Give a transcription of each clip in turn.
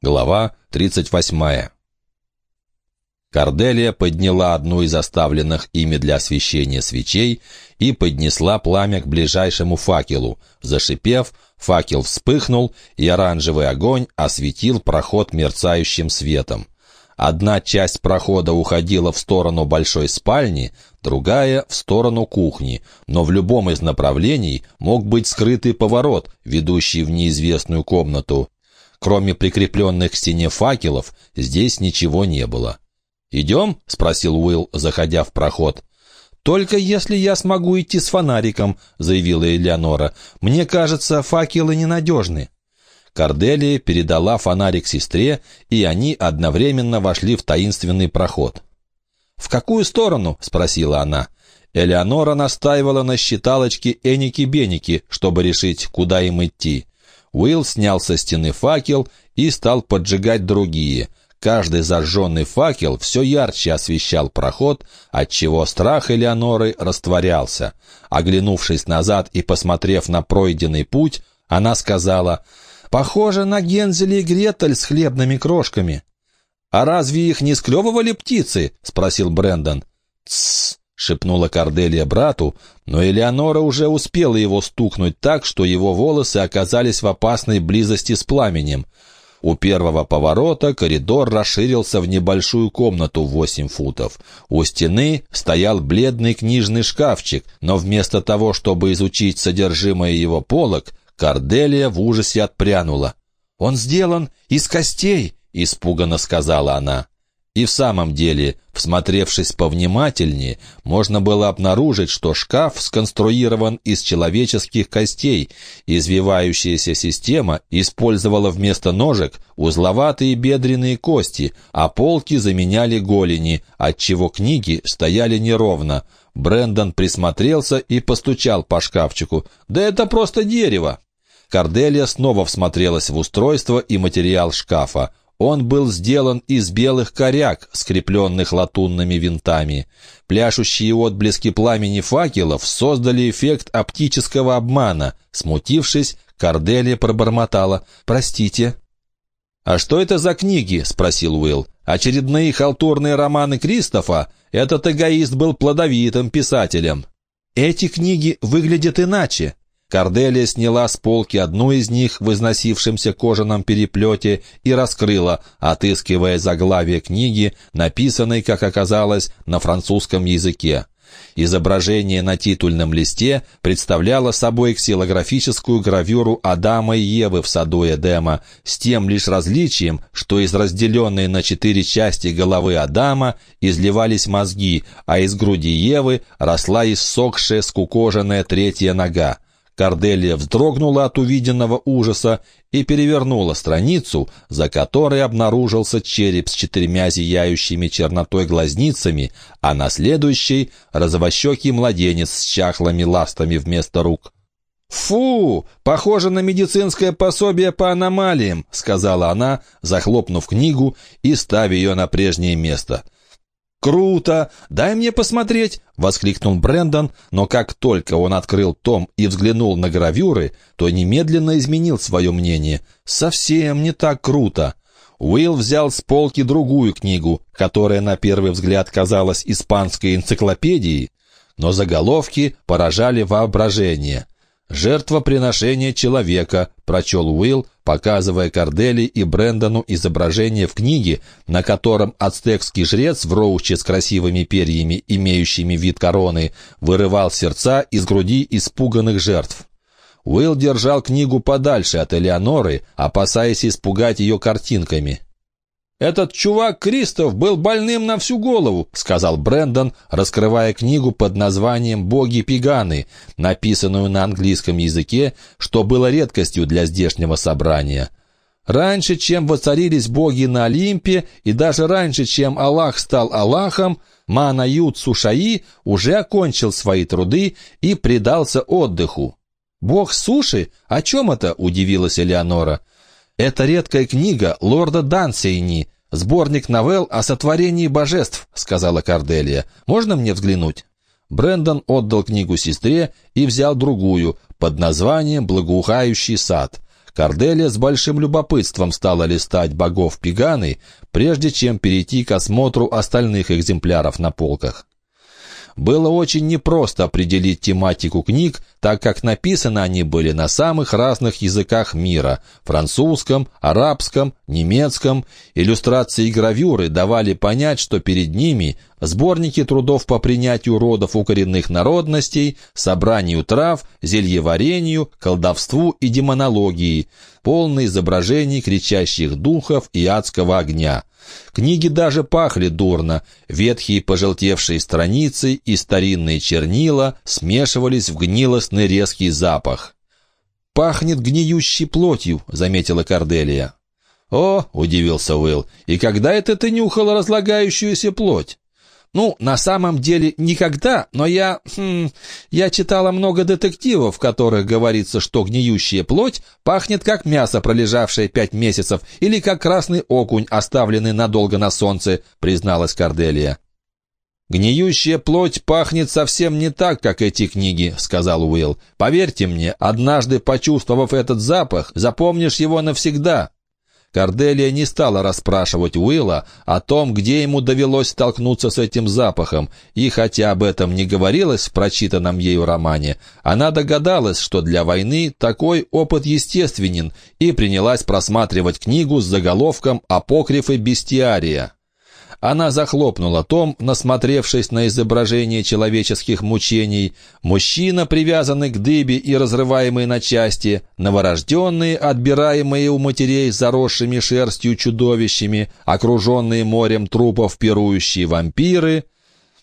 Глава 38. Корделия подняла одну из оставленных ими для освещения свечей и поднесла пламя к ближайшему факелу. Зашипев, факел вспыхнул, и оранжевый огонь осветил проход мерцающим светом. Одна часть прохода уходила в сторону большой спальни, другая — в сторону кухни, но в любом из направлений мог быть скрытый поворот, ведущий в неизвестную комнату. Кроме прикрепленных к стене факелов, здесь ничего не было. «Идем?» — спросил Уилл, заходя в проход. «Только если я смогу идти с фонариком», — заявила Элеонора. «Мне кажется, факелы ненадежны». Корделия передала фонарик сестре, и они одновременно вошли в таинственный проход. «В какую сторону?» — спросила она. Элеонора настаивала на считалочке Эники-Беники, чтобы решить, куда им идти. Уилл снял со стены факел и стал поджигать другие. Каждый зажженный факел все ярче освещал проход, отчего страх Элеоноры растворялся. Оглянувшись назад и посмотрев на пройденный путь, она сказала, «Похоже на Гензеля и Гретель с хлебными крошками». «А разве их не склевывали птицы?» — спросил Брэндон. «Тссс!» — шепнула Корделия брату, но Элеонора уже успела его стукнуть так, что его волосы оказались в опасной близости с пламенем. У первого поворота коридор расширился в небольшую комнату в восемь футов. У стены стоял бледный книжный шкафчик, но вместо того, чтобы изучить содержимое его полок, Корделия в ужасе отпрянула. «Он сделан из костей!» — испуганно сказала она. И в самом деле, всмотревшись повнимательнее, можно было обнаружить, что шкаф сконструирован из человеческих костей. Извивающаяся система использовала вместо ножек узловатые бедренные кости, а полки заменяли голени, отчего книги стояли неровно. Брендон присмотрелся и постучал по шкафчику. «Да это просто дерево!» Корделия снова всмотрелась в устройство и материал шкафа. Он был сделан из белых коряк, скрепленных латунными винтами. Пляшущие отблески пламени факелов создали эффект оптического обмана. Смутившись, Корделия пробормотала «Простите». «А что это за книги?» — спросил Уилл. «Очередные халтурные романы Кристофа? Этот эгоист был плодовитым писателем». «Эти книги выглядят иначе», Корделия сняла с полки одну из них в износившемся кожаном переплете и раскрыла, отыскивая заглавие книги, написанной, как оказалось, на французском языке. Изображение на титульном листе представляло собой ксилографическую гравюру Адама и Евы в саду Эдема, с тем лишь различием, что из разделенной на четыре части головы Адама изливались мозги, а из груди Евы росла иссохшая скукоженная третья нога. Корделия вздрогнула от увиденного ужаса и перевернула страницу, за которой обнаружился череп с четырьмя зияющими чернотой глазницами, а на следующей — розовощекий младенец с чахлыми ластами вместо рук. «Фу! Похоже на медицинское пособие по аномалиям», — сказала она, захлопнув книгу и ставя ее на прежнее место — «Круто! Дай мне посмотреть!» — воскликнул Брендон, но как только он открыл том и взглянул на гравюры, то немедленно изменил свое мнение. «Совсем не так круто!» Уилл взял с полки другую книгу, которая на первый взгляд казалась испанской энциклопедией, но заголовки поражали воображение — «Жертвоприношение человека», — прочел Уилл, показывая Кордели и Брэндону изображение в книге, на котором ацтекский жрец в роуче с красивыми перьями, имеющими вид короны, вырывал сердца из груди испуганных жертв. Уилл держал книгу подальше от Элеоноры, опасаясь испугать ее картинками. «Этот чувак Кристоф был больным на всю голову», — сказал Брэндон, раскрывая книгу под названием «Боги Пиганы», написанную на английском языке, что было редкостью для здешнего собрания. Раньше, чем воцарились боги на Олимпе, и даже раньше, чем Аллах стал Аллахом, Манают Сушаи уже окончил свои труды и предался отдыху. «Бог суши? О чем это?» — удивилась Элеонора. «Это редкая книга лорда Дансейни, сборник новелл о сотворении божеств», — сказала Карделия. «Можно мне взглянуть?» Брендон отдал книгу сестре и взял другую, под названием «Благоухающий сад». Корделия с большим любопытством стала листать богов Пиганы, прежде чем перейти к осмотру остальных экземпляров на полках. Было очень непросто определить тематику книг, так как написаны они были на самых разных языках мира – французском, арабском, немецком. Иллюстрации и гравюры давали понять, что перед ними сборники трудов по принятию родов у коренных народностей, собранию трав, зельеварению, колдовству и демонологии, полные изображений кричащих духов и адского огня. Книги даже пахли дурно. Ветхие пожелтевшие страницы и старинные чернила смешивались в гнилостный резкий запах. «Пахнет гниющей плотью», — заметила Корделия. «О!» — удивился Уилл. «И когда это ты нюхал разлагающуюся плоть?» Ну, на самом деле никогда, но я... Хм, я читала много детективов, в которых говорится, что гниющая плоть пахнет как мясо, пролежавшее пять месяцев, или как красный окунь, оставленный надолго на солнце, призналась Корделия. «Гниющая плоть пахнет совсем не так, как эти книги», — сказал Уилл. «Поверьте мне, однажды почувствовав этот запах, запомнишь его навсегда». Корделия не стала расспрашивать Уилла о том, где ему довелось столкнуться с этим запахом, и хотя об этом не говорилось в прочитанном ею романе, она догадалась, что для войны такой опыт естественен, и принялась просматривать книгу с заголовком «Апокрифы бестиария». Она захлопнула том, насмотревшись на изображение человеческих мучений. Мужчина, привязанный к дыбе и разрываемый на части, новорожденные, отбираемые у матерей заросшими шерстью чудовищами, окруженные морем трупов пирующие вампиры —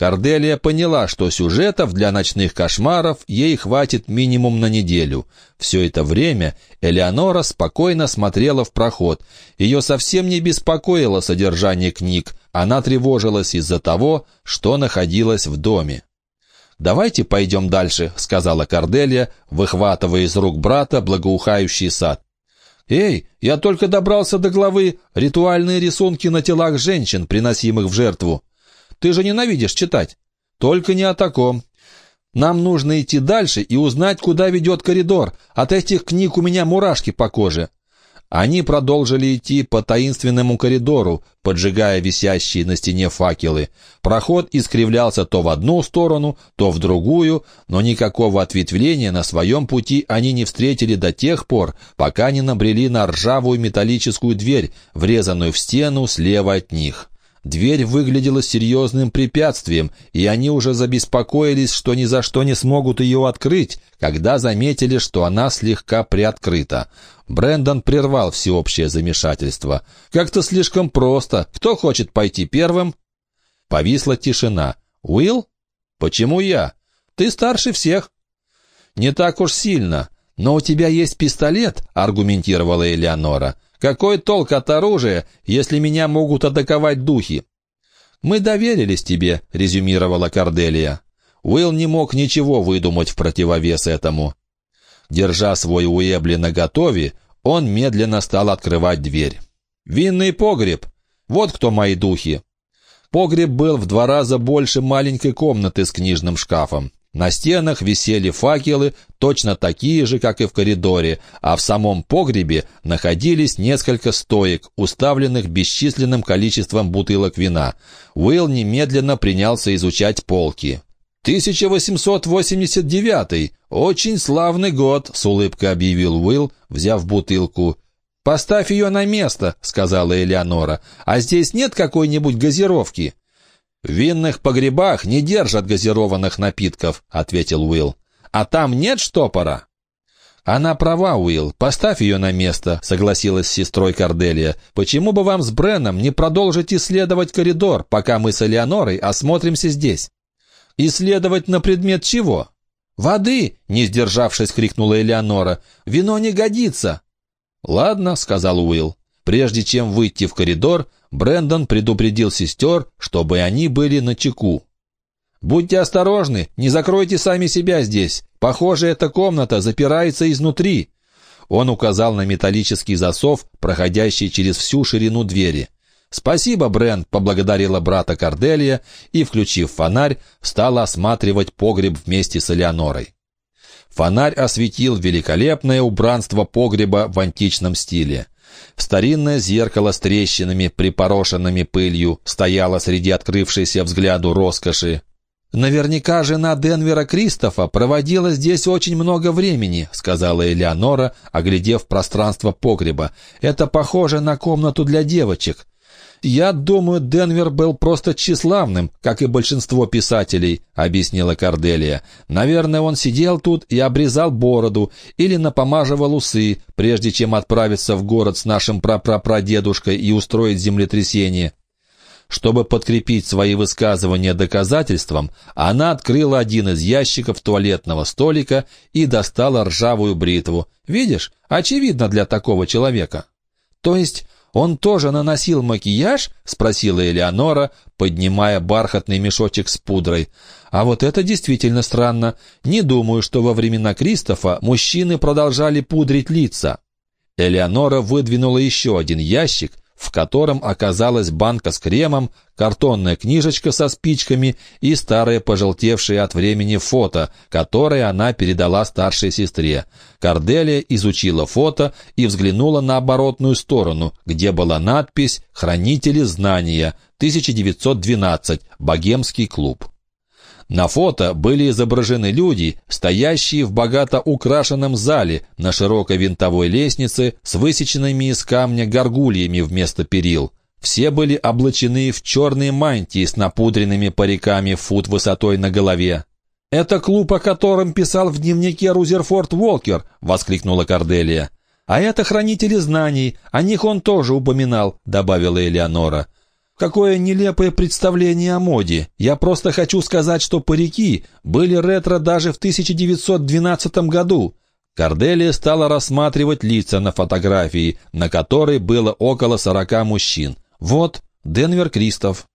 Корделия поняла, что сюжетов для ночных кошмаров ей хватит минимум на неделю. Все это время Элеонора спокойно смотрела в проход. Ее совсем не беспокоило содержание книг, она тревожилась из-за того, что находилось в доме. «Давайте пойдем дальше», — сказала Корделия, выхватывая из рук брата благоухающий сад. «Эй, я только добрался до главы «Ритуальные рисунки на телах женщин, приносимых в жертву». Ты же ненавидишь читать. Только не о таком. Нам нужно идти дальше и узнать, куда ведет коридор. От этих книг у меня мурашки по коже». Они продолжили идти по таинственному коридору, поджигая висящие на стене факелы. Проход искривлялся то в одну сторону, то в другую, но никакого ответвления на своем пути они не встретили до тех пор, пока не набрели на ржавую металлическую дверь, врезанную в стену слева от них. Дверь выглядела серьезным препятствием, и они уже забеспокоились, что ни за что не смогут ее открыть, когда заметили, что она слегка приоткрыта. Брендон прервал всеобщее замешательство. «Как-то слишком просто. Кто хочет пойти первым?» Повисла тишина. «Уилл? Почему я? Ты старше всех». «Не так уж сильно. Но у тебя есть пистолет», — аргументировала Элеонора. Какой толк от оружия, если меня могут атаковать духи?» «Мы доверились тебе», — резюмировала Корделия. Уилл не мог ничего выдумать в противовес этому. Держа свой Уэбли наготове, он медленно стал открывать дверь. «Винный погреб! Вот кто мои духи!» Погреб был в два раза больше маленькой комнаты с книжным шкафом. На стенах висели факелы, точно такие же, как и в коридоре, а в самом погребе находились несколько стоек, уставленных бесчисленным количеством бутылок вина. Уилл немедленно принялся изучать полки. «1889. Очень славный год», — с улыбкой объявил Уилл, взяв бутылку. «Поставь ее на место», — сказала Элеонора. «А здесь нет какой-нибудь газировки?» «В винных погребах не держат газированных напитков», — ответил Уилл. «А там нет штопора?» «Она права, Уилл. Поставь ее на место», — согласилась с сестрой Корделия. «Почему бы вам с Бреном не продолжить исследовать коридор, пока мы с Элеонорой осмотримся здесь?» «Исследовать на предмет чего?» «Воды!» — не сдержавшись, крикнула Элеонора. «Вино не годится!» «Ладно», — сказал Уилл. Прежде чем выйти в коридор, Брендон предупредил сестер, чтобы они были на чеку. «Будьте осторожны, не закройте сами себя здесь. Похоже, эта комната запирается изнутри». Он указал на металлический засов, проходящий через всю ширину двери. «Спасибо, Брент», — поблагодарила брата Корделия и, включив фонарь, стала осматривать погреб вместе с Элеонорой. Фонарь осветил великолепное убранство погреба в античном стиле. Старинное зеркало с трещинами, припорошенными пылью, стояло среди открывшейся взгляду роскоши. «Наверняка жена Денвера Кристофа проводила здесь очень много времени», сказала Элеонора, оглядев пространство погреба. «Это похоже на комнату для девочек. «Я думаю, Денвер был просто тщеславным, как и большинство писателей», — объяснила Корделия. «Наверное, он сидел тут и обрезал бороду или напомаживал усы, прежде чем отправиться в город с нашим прапрапрадедушкой и устроить землетрясение». Чтобы подкрепить свои высказывания доказательством, она открыла один из ящиков туалетного столика и достала ржавую бритву. «Видишь, очевидно для такого человека». «То есть «Он тоже наносил макияж?» — спросила Элеонора, поднимая бархатный мешочек с пудрой. «А вот это действительно странно. Не думаю, что во времена Кристофа мужчины продолжали пудрить лица». Элеонора выдвинула еще один ящик в котором оказалась банка с кремом, картонная книжечка со спичками и старое пожелтевшее от времени фото, которое она передала старшей сестре. Корделия изучила фото и взглянула на оборотную сторону, где была надпись «Хранители знания, 1912, Богемский клуб». На фото были изображены люди, стоящие в богато украшенном зале на широкой винтовой лестнице с высеченными из камня горгульями вместо перил. Все были облачены в черные мантии с напудренными париками фут высотой на голове. «Это клуб, о котором писал в дневнике Рузерфорд Уолкер!» — воскликнула Корделия. «А это хранители знаний, о них он тоже упоминал», — добавила Элеонора. Какое нелепое представление о моде. Я просто хочу сказать, что парики были ретро даже в 1912 году. Корделия стала рассматривать лица на фотографии, на которой было около сорока мужчин. Вот Денвер Кристоф.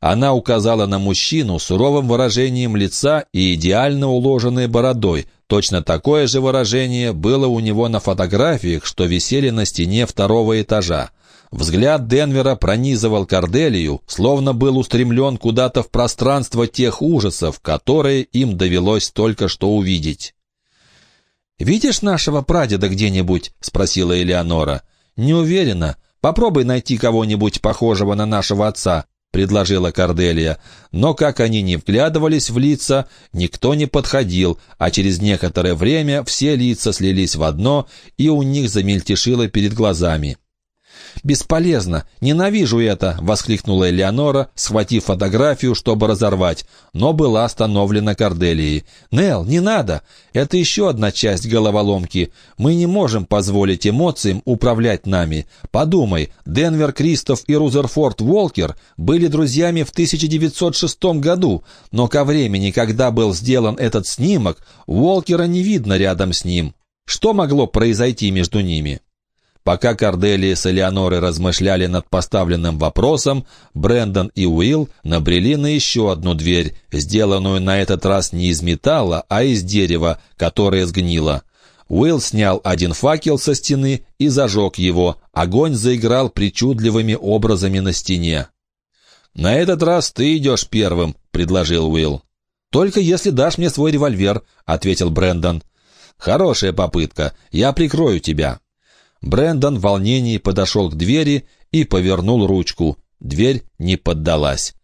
Она указала на мужчину суровым выражением лица и идеально уложенной бородой. Точно такое же выражение было у него на фотографиях, что висели на стене второго этажа. Взгляд Денвера пронизывал Корделию, словно был устремлен куда-то в пространство тех ужасов, которые им довелось только что увидеть. «Видишь нашего прадеда где-нибудь?» — спросила Элеонора. «Не уверена. Попробуй найти кого-нибудь похожего на нашего отца», — предложила Корделия. Но как они не вглядывались в лица, никто не подходил, а через некоторое время все лица слились в одно, и у них замельтешило перед глазами. «Бесполезно! Ненавижу это!» — воскликнула Элеонора, схватив фотографию, чтобы разорвать, но была остановлена Корделией. «Нелл, не надо! Это еще одна часть головоломки. Мы не можем позволить эмоциям управлять нами. Подумай, Денвер Кристоф и Рузерфорд Волкер были друзьями в 1906 году, но ко времени, когда был сделан этот снимок, Волкера не видно рядом с ним. Что могло произойти между ними?» Пока Корделия с Элеонорой размышляли над поставленным вопросом, Брэндон и Уилл набрели на еще одну дверь, сделанную на этот раз не из металла, а из дерева, которое сгнило. Уилл снял один факел со стены и зажег его. Огонь заиграл причудливыми образами на стене. «На этот раз ты идешь первым», — предложил Уилл. «Только если дашь мне свой револьвер», — ответил Брэндон. «Хорошая попытка. Я прикрою тебя». Брендон в волнении подошел к двери и повернул ручку. Дверь не поддалась.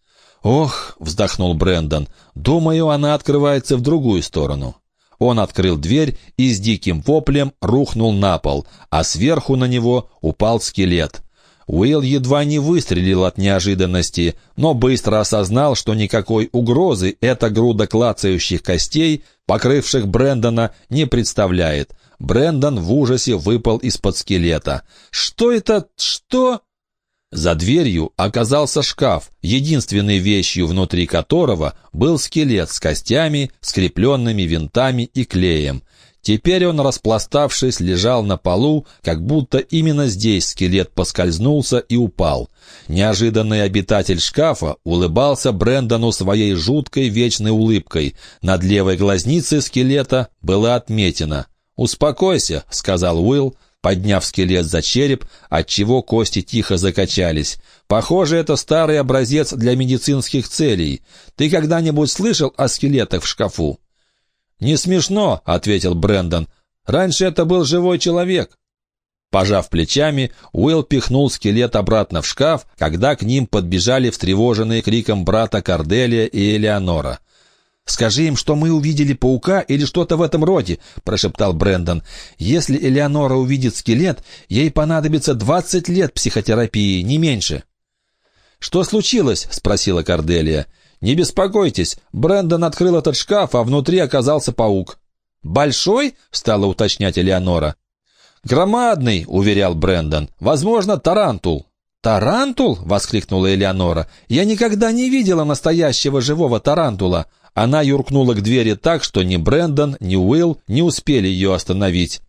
«Ох!» — вздохнул Брендон. «Думаю, она открывается в другую сторону». Он открыл дверь и с диким воплем рухнул на пол, а сверху на него упал скелет. Уилл едва не выстрелил от неожиданности, но быстро осознал, что никакой угрозы эта груда клацающих костей, покрывших Брэндона, не представляет. Брендон в ужасе выпал из-под скелета. «Что это? Что?» За дверью оказался шкаф, единственной вещью внутри которого был скелет с костями, скрепленными винтами и клеем. Теперь он, распластавшись, лежал на полу, как будто именно здесь скелет поскользнулся и упал. Неожиданный обитатель шкафа улыбался Брэндону своей жуткой вечной улыбкой. Над левой глазницей скелета была отметина. «Успокойся», — сказал Уилл, подняв скелет за череп, отчего кости тихо закачались. «Похоже, это старый образец для медицинских целей. Ты когда-нибудь слышал о скелетах в шкафу?» «Не смешно», — ответил Брэндон. «Раньше это был живой человек». Пожав плечами, Уилл пихнул скелет обратно в шкаф, когда к ним подбежали встревоженные криком брата Корделия и Элеонора. «Скажи им, что мы увидели паука или что-то в этом роде», — прошептал Брэндон. «Если Элеонора увидит скелет, ей понадобится двадцать лет психотерапии, не меньше». «Что случилось?» — спросила Корделия. «Не беспокойтесь, Брэндон открыл этот шкаф, а внутри оказался паук». «Большой?» — стала уточнять Элеонора. «Громадный», — уверял Брэндон. «Возможно, тарантул». «Тарантул?» — воскликнула Элеонора. «Я никогда не видела настоящего живого тарантула». Она юркнула к двери так, что ни Брэндон, ни Уилл не успели ее остановить.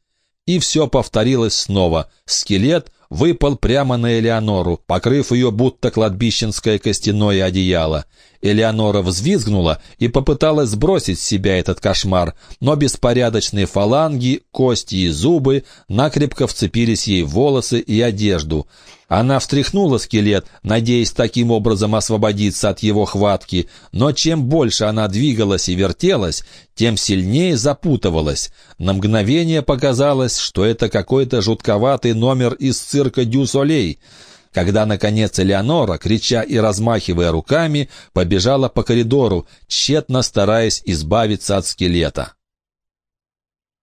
И все повторилось снова. Скелет выпал прямо на Элеонору, покрыв ее будто кладбищенское костяное одеяло. Элеонора взвизгнула и попыталась сбросить с себя этот кошмар, но беспорядочные фаланги, кости и зубы накрепко вцепились ей в волосы и одежду. Она встряхнула скелет, надеясь таким образом освободиться от его хватки, но чем больше она двигалась и вертелась, тем сильнее запутывалась. На мгновение показалось, что это какой-то жутковатый номер из цирка Дю-Солей — когда, наконец, Элеонора, крича и размахивая руками, побежала по коридору, тщетно стараясь избавиться от скелета.